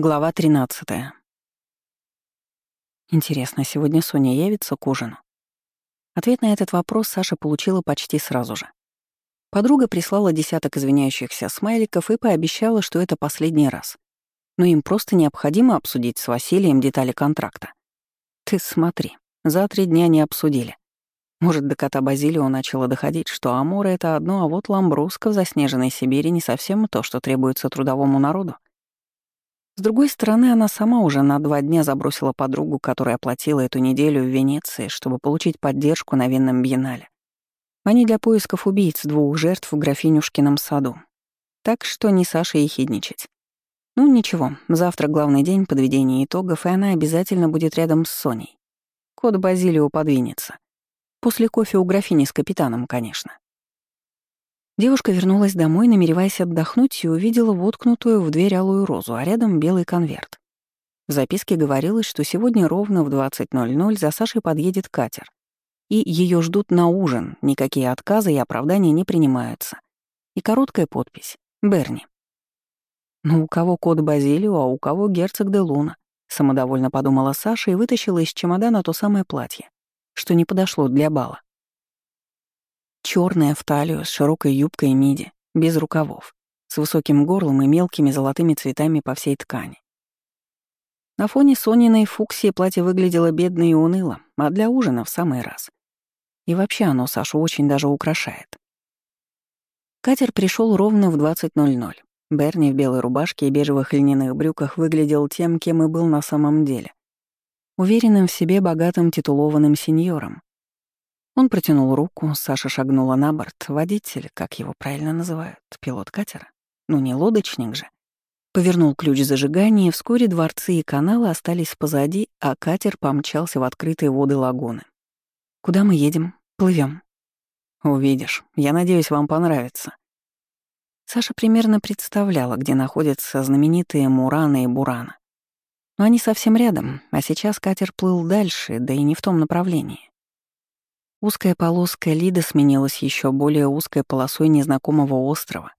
Глава 13. Интересно, сегодня Соня явится к ужину? Ответ на этот вопрос Саша получила почти сразу же. Подруга прислала десяток извиняющихся смайликов и пообещала, что это последний раз. Но им просто необходимо обсудить с Василием детали контракта. Ты смотри, за три дня не обсудили. Может, до кота Базилио начало доходить, что Амура — это одно, а вот Ламбруска в заснеженной Сибири не совсем то, что требуется трудовому народу. С другой стороны, она сама уже на два дня забросила подругу, которая оплатила эту неделю в Венеции, чтобы получить поддержку на винном биеннале. Они для поисков убийц двух жертв в графинюшкином саду. Так что не Саша ехидничать. Ну ничего, завтра главный день подведения итогов, и она обязательно будет рядом с Соней. Кот Базилио подвинется. После кофе у графини с капитаном, конечно. Девушка вернулась домой, намереваясь отдохнуть, и увидела воткнутую в дверь алую розу, а рядом белый конверт. В записке говорилось, что сегодня ровно в 20.00 за Сашей подъедет катер. И ее ждут на ужин, никакие отказы и оправдания не принимаются. И короткая подпись «Берни». «Ну, у кого код Базилио, а у кого герцог де Луна», — самодовольно подумала Саша и вытащила из чемодана то самое платье, что не подошло для бала. Черная в талию, с широкой юбкой миди, без рукавов, с высоким горлом и мелкими золотыми цветами по всей ткани. На фоне Сониной фуксии платье выглядело бедно и уныло, а для ужина в самый раз. И вообще оно Сашу очень даже украшает. Катер пришел ровно в 20.00. Берни в белой рубашке и бежевых льняных брюках выглядел тем, кем и был на самом деле. Уверенным в себе богатым титулованным сеньором, он протянул руку, Саша шагнула на борт. Водитель, как его правильно называют, пилот катера. Ну не лодочник же. Повернул ключ зажигания, вскоре дворцы и каналы остались позади, а катер помчался в открытые воды лагуны. «Куда мы едем? Плывем. «Увидишь. Я надеюсь, вам понравится». Саша примерно представляла, где находятся знаменитые Мурана и Бурана. Но они совсем рядом, а сейчас катер плыл дальше, да и не в том направлении. Узкая полоска Лида сменилась еще более узкой полосой незнакомого острова.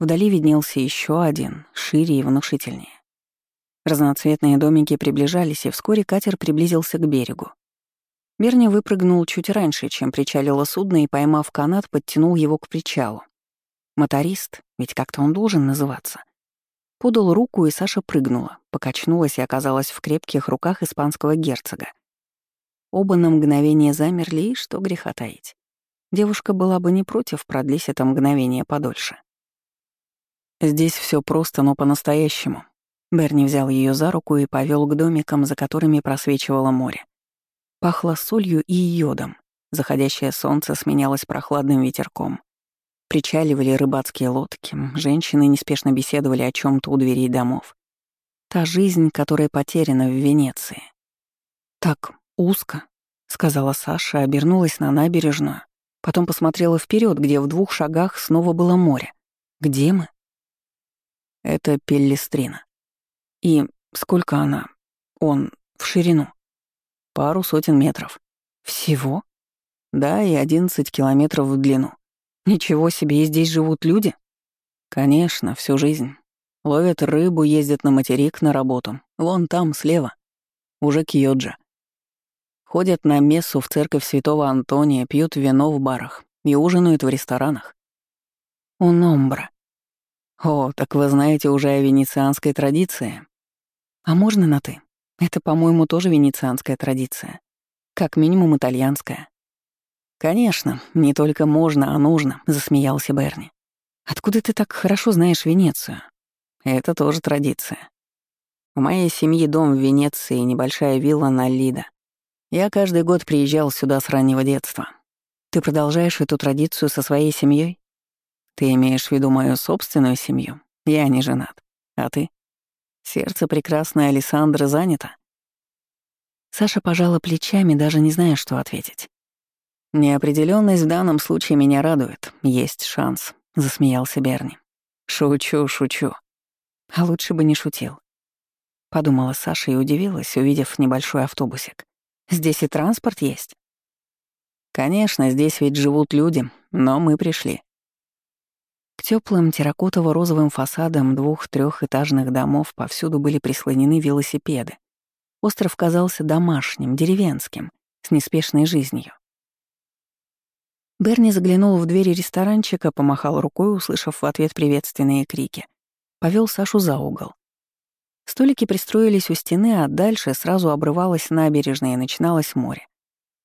Вдали виднелся еще один, шире и внушительнее. Разноцветные домики приближались, и вскоре катер приблизился к берегу. Берни выпрыгнул чуть раньше, чем причалило судно, и, поймав канат, подтянул его к причалу. Моторист, ведь как-то он должен называться, подал руку, и Саша прыгнула, покачнулась и оказалась в крепких руках испанского герцога. Оба на мгновение замерли, и что греха таить. Девушка была бы не против, продлись это мгновение подольше. Здесь все просто, но по-настоящему. Берни взял ее за руку и повел к домикам, за которыми просвечивало море. Пахло солью и йодом. Заходящее солнце сменялось прохладным ветерком. Причаливали рыбацкие лодки, женщины неспешно беседовали о чем то у дверей домов. Та жизнь, которая потеряна в Венеции. Так, «Узко», — сказала Саша, обернулась на набережную, потом посмотрела вперед, где в двух шагах снова было море. «Где мы?» «Это Пеллестрина. И сколько она? Он в ширину?» «Пару сотен метров». «Всего?» «Да, и одиннадцать километров в длину». «Ничего себе, и здесь живут люди?» «Конечно, всю жизнь. Ловят рыбу, ездят на материк на работу. Вон там, слева. Уже Кьоджа. Ходят на мессу в церковь святого Антония, пьют вино в барах и ужинают в ресторанах. У Номбра. О, так вы знаете уже о венецианской традиции. А можно на «ты»? Это, по-моему, тоже венецианская традиция. Как минимум итальянская. «Конечно, не только можно, а нужно», — засмеялся Берни. «Откуда ты так хорошо знаешь Венецию?» «Это тоже традиция. У моей семьи дом в Венеции и небольшая вилла на Лида. Я каждый год приезжал сюда с раннего детства. Ты продолжаешь эту традицию со своей семьей? Ты имеешь в виду мою собственную семью? Я не женат. А ты? Сердце прекрасной Александры занято. Саша пожала плечами, даже не зная, что ответить. Неопределенность в данном случае меня радует. Есть шанс, засмеялся Берни. Шучу, шучу. А лучше бы не шутил. Подумала Саша и удивилась, увидев небольшой автобусик. Здесь и транспорт есть. Конечно, здесь ведь живут люди, но мы пришли. К теплым терракотово-розовым фасадам двух-трехэтажных домов повсюду были прислонены велосипеды. Остров казался домашним, деревенским, с неспешной жизнью. Берни заглянул в двери ресторанчика, помахал рукой, услышав в ответ приветственные крики. Повел Сашу за угол. Столики пристроились у стены, а дальше сразу обрывалась набережная и начиналось море.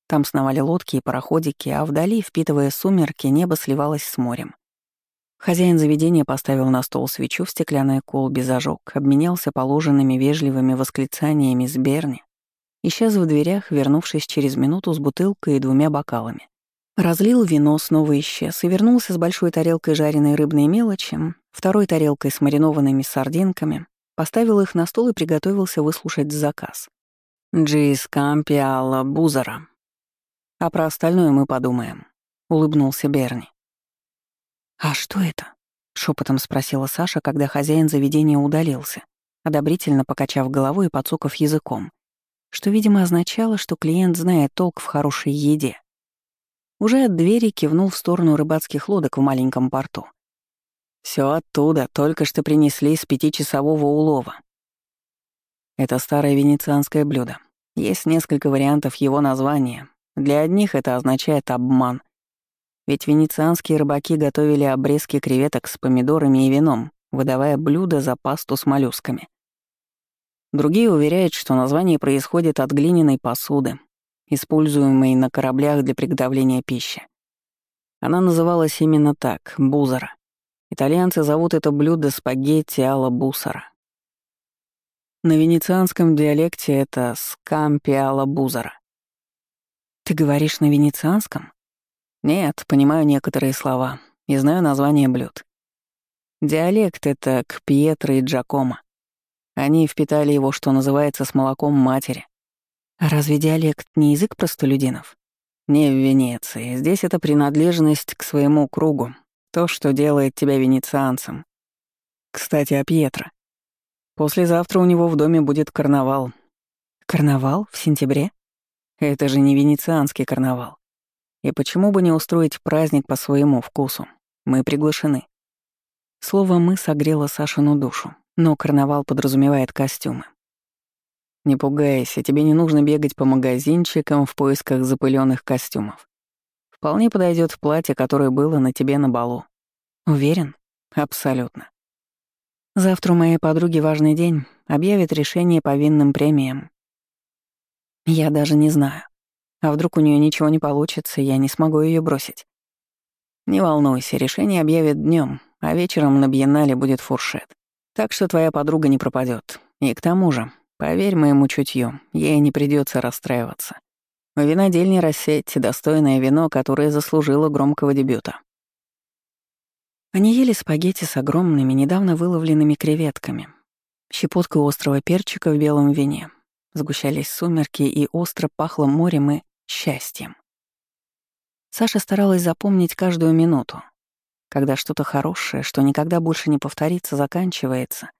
Там сновали лодки и пароходики, а вдали, впитывая сумерки, небо сливалось с морем. Хозяин заведения поставил на стол свечу в стеклянной колбе зажег, обменялся положенными вежливыми восклицаниями с Берни, исчез в дверях, вернувшись через минуту с бутылкой и двумя бокалами. Разлил вино, снова исчез и вернулся с большой тарелкой жареной рыбной мелочи, второй тарелкой с маринованными сардинками, поставил их на стол и приготовился выслушать заказ. «Джис Кампи Алла Бузара», а про остальное мы подумаем», — улыбнулся Берни. «А что это?» — шепотом спросила Саша, когда хозяин заведения удалился, одобрительно покачав головой и подсоков языком, что, видимо, означало, что клиент знает толк в хорошей еде. Уже от двери кивнул в сторону рыбацких лодок в маленьком порту. Все оттуда, только что принесли с пятичасового улова. Это старое венецианское блюдо. Есть несколько вариантов его названия, для одних это означает обман. Ведь венецианские рыбаки готовили обрезки креветок с помидорами и вином, выдавая блюдо за пасту с моллюсками. Другие уверяют, что название происходит от глиняной посуды, используемой на кораблях для приготовления пищи. Она называлась именно так — бузара. Итальянцы зовут это блюдо спагетти алла бусара. На венецианском диалекте это скампи алла бузара. Ты говоришь на венецианском? Нет, понимаю некоторые слова и знаю название блюд. Диалект — это к Пьетро и Джакомо. Они впитали его, что называется, с молоком матери. А разве диалект не язык простолюдинов? Не в Венеции. Здесь это принадлежность к своему кругу, то, что делает тебя венецианцем. Кстати, о Пьетро. Послезавтра у него в доме будет карнавал. Карнавал? В сентябре? Это же не венецианский карнавал. И почему бы не устроить праздник по своему вкусу? Мы приглашены. Слово «мы» согрело Сашину душу, но карнавал подразумевает костюмы. Не пугайся, тебе не нужно бегать по магазинчикам в поисках запыленных костюмов. Вполне подойдет платье, которое было на тебе на балу. Уверен? Абсолютно. Завтра у моей подруги важный день, объявят решение по винным премиям. Я даже не знаю. А вдруг у нее ничего не получится, я не смогу ее бросить. Не волнуйся, решение объявят днем, а вечером на Бьеннале будет фуршет. Так что твоя подруга не пропадет. И к тому же, поверь моему чутью, ей не придется расстраиваться. В винодельне рассеть достойное вино, которое заслужило громкого дебюта. Они ели спагетти с огромными, недавно выловленными креветками, щепоткой острого перчика в белом вине, Сгущались сумерки, и остро пахло морем и счастьем. Саша старалась запомнить каждую минуту. Когда что-то хорошее, что никогда больше не повторится, заканчивается.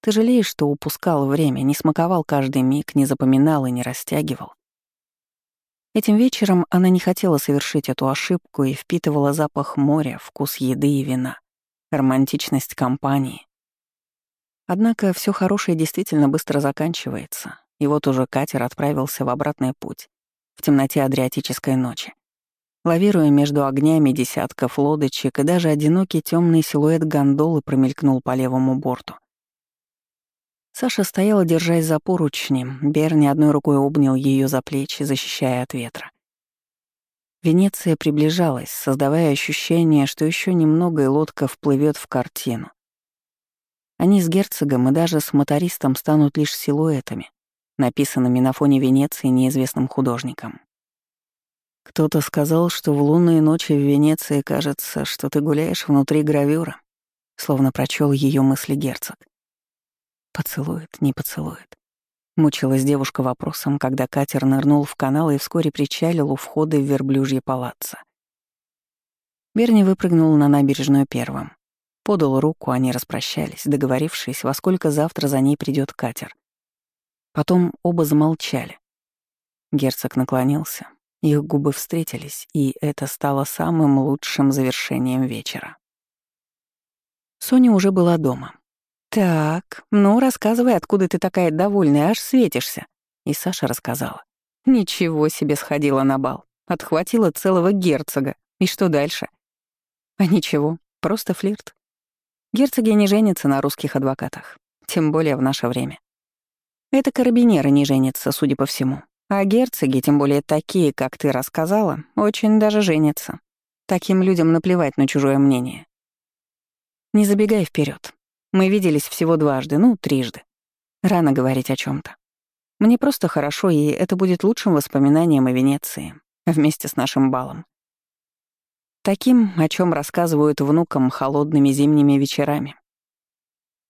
Ты жалеешь, что упускал время, не смаковал каждый миг, не запоминал и не растягивал. Этим вечером она не хотела совершить эту ошибку и впитывала запах моря, вкус еды и вина, романтичность компании. Однако все хорошее действительно быстро заканчивается, и вот уже катер отправился в обратный путь, в темноте Адриатической ночи. Лавируя между огнями десятков лодочек, и даже одинокий темный силуэт гондолы промелькнул по левому борту. Саша стояла, держась за поручни, Берни одной рукой обнял ее за плечи, защищая от ветра. Венеция приближалась, создавая ощущение, что еще немного и лодка вплывет в картину. Они с герцогом и даже с мотористом станут лишь силуэтами, написанными на фоне Венеции неизвестным художником. Кто-то сказал, что в лунные ночи в Венеции кажется, что ты гуляешь внутри гравюра, словно прочел ее мысли герцог. Поцелует, не поцелует. Мучилась девушка вопросом, когда катер нырнул в канал и вскоре причалил у входа в верблюжье палаццо. Берни выпрыгнул на набережную первым. Подал руку, они распрощались, договорившись, во сколько завтра за ней придет катер. Потом оба замолчали. Герцог наклонился, их губы встретились, и это стало самым лучшим завершением вечера. Соня уже была дома. «Так, ну рассказывай, откуда ты такая довольная, аж светишься». И Саша рассказала. Ничего себе сходила на бал. Отхватила целого герцога. И что дальше? А ничего, просто флирт. Герцоги не женятся на русских адвокатах. Тем более в наше время. Это карабинеры не женятся, судя по всему. А герцоги, тем более такие, как ты рассказала, очень даже женятся. Таким людям наплевать на чужое мнение. Не забегай вперед. Мы виделись всего дважды, ну, трижды. Рано говорить о чем то мне просто хорошо, и это будет лучшим воспоминанием о Венеции, вместе с нашим балом. Таким, о чем рассказывают внукам холодными зимними вечерами.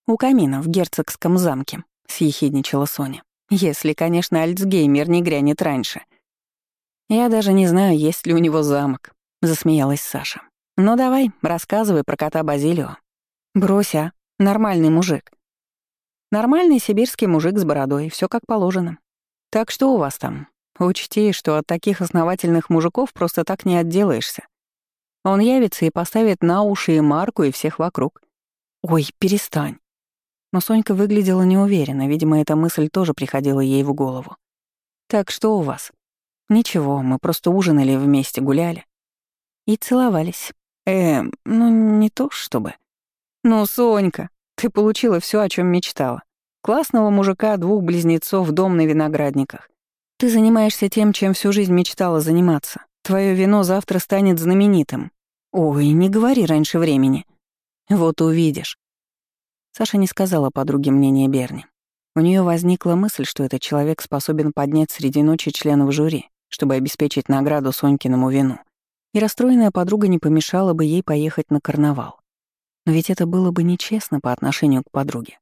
«У камина в герцогском замке», — съехидничала Соня. «Если, конечно, Альцгеймер не грянет раньше». «Я даже не знаю, есть ли у него замок», — засмеялась Саша. «Ну давай, рассказывай про кота Базилио». «Брось, а, нормальный мужик. Нормальный сибирский мужик с бородой, все как положено. Так что у вас там? Учти, что от таких основательных мужиков просто так не отделаешься. Он явится и поставит на уши и Марку, и всех вокруг. Ой, перестань. Но Сонька выглядела неуверенно, видимо, эта мысль тоже приходила ей в голову. «Так что у вас?» «Ничего, мы просто ужинали вместе, гуляли. И целовались. Э, ну не то чтобы. Ну, Сонька, ты получила все, о чем мечтала. Классного мужика, двух близнецов, дом на виноградниках. Ты занимаешься тем, чем всю жизнь мечтала заниматься. Твое вино завтра станет знаменитым. Ой, не говори раньше времени. Вот увидишь. Саша не сказала подруге мнение Берни. У нее возникла мысль, что этот человек способен поднять среди ночи членов жюри, чтобы обеспечить награду Сонькиному вину. И расстроенная подруга не помешала бы ей поехать на карнавал. Но ведь это было бы нечестно по отношению к подруге.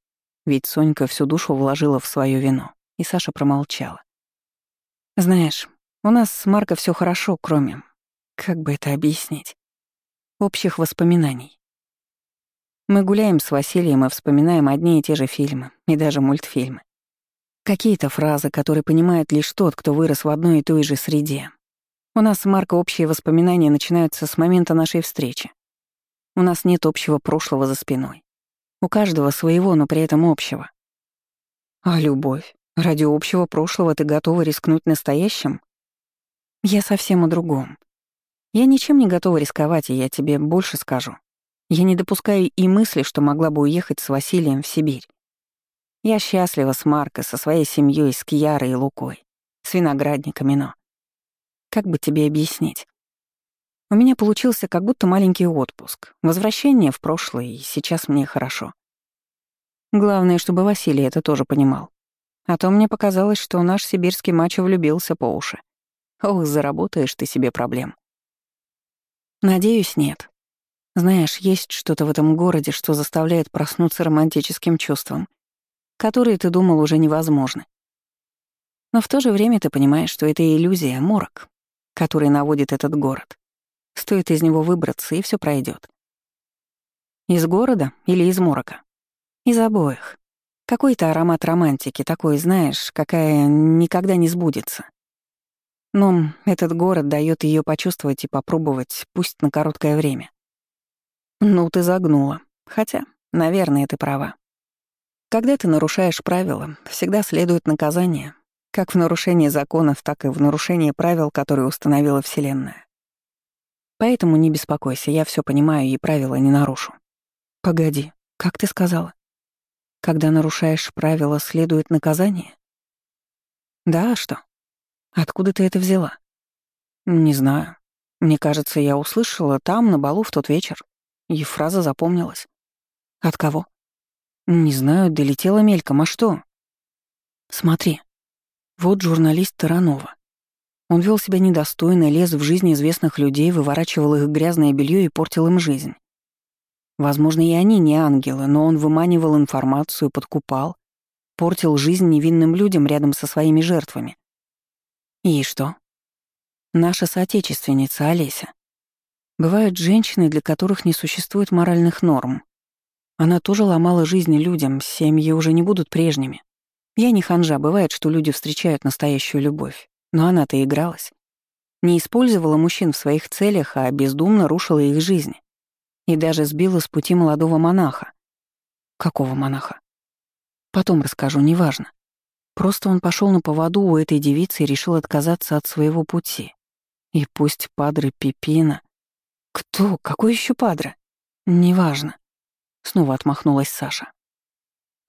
Ведь Сонька всю душу вложила в свое вино, и Саша промолчала. «Знаешь, у нас с Марко все хорошо, кроме... Как бы это объяснить? Общих воспоминаний. Мы гуляем с Василием и вспоминаем одни и те же фильмы, и даже мультфильмы. Какие-то фразы, которые понимает лишь тот, кто вырос в одной и той же среде. У нас с Марко общие воспоминания начинаются с момента нашей встречи. У нас нет общего прошлого за спиной. У каждого своего, но при этом общего. А любовь? Ради общего прошлого ты готова рискнуть настоящим? Я совсем о другом. Я ничем не готова рисковать, и я тебе больше скажу. Я не допускаю и мысли, что могла бы уехать с Василием в Сибирь. Я счастлива с Маркой, со своей семьей, с Кьярой и Лукой, с виноградниками, но... Как бы тебе объяснить? У меня получился как будто маленький отпуск, возвращение в прошлое, и сейчас мне хорошо. Главное, чтобы Василий это тоже понимал. А то мне показалось, что наш сибирский мачо влюбился по уши. Ох, заработаешь ты себе проблем. Надеюсь, нет. Знаешь, есть что-то в этом городе, что заставляет проснуться романтическим чувством, которые ты думал уже невозможны. Но в то же время ты понимаешь, что это иллюзия, морок, который наводит этот город. Стоит из него выбраться, и все пройдет. Из города или из морока? Из обоих. Какой-то аромат романтики, такой, знаешь, какая никогда не сбудется. Но этот город дает ее почувствовать и попробовать, пусть на короткое время. Ну, ты загнула. Хотя, наверное, ты права. Когда ты нарушаешь правила, всегда следует наказание, как в нарушении законов, так и в нарушении правил, которые установила Вселенная. Поэтому не беспокойся, я все понимаю и правила не нарушу. Погоди, как ты сказала? Когда нарушаешь правила, следует наказание? Да, а что? Откуда ты это взяла? Не знаю. Мне кажется, я услышала там, на балу в тот вечер. И фраза запомнилась. От кого? Не знаю, долетела мельком, а что? Смотри. Вот журналист Таранова. Он вел себя недостойно, лез в жизнь известных людей, выворачивал их грязное белье и портил им жизнь. Возможно, и они не ангелы, но он выманивал информацию, подкупал, портил жизнь невинным людям рядом со своими жертвами. И что? Наша соотечественница Олеся. Бывают женщины, для которых не существует моральных норм. Она тоже ломала жизни людям, семьи уже не будут прежними. Я не ханжа, бывает, что люди встречают настоящую любовь. Но она-то игралась. Не использовала мужчин в своих целях, а бездумно рушила их жизнь. и даже сбила с пути молодого монаха. Какого монаха? Потом расскажу, неважно. Просто он пошел на поводу у этой девицы и решил отказаться от своего пути. И пусть падре Пипина... Кто? Какой еще падре? Неважно. Снова отмахнулась Саша.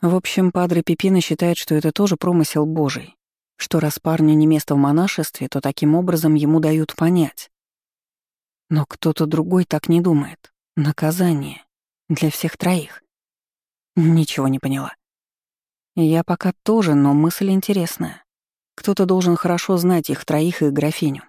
В общем, падре Пипина считает, что это тоже промысел Божий, что раз парню не место в монашестве, то таким образом ему дают понять. Но кто-то другой так не думает. Наказание. Для всех троих. Ничего не поняла. Я пока тоже, но мысль интересная. Кто-то должен хорошо знать их троих и графиню.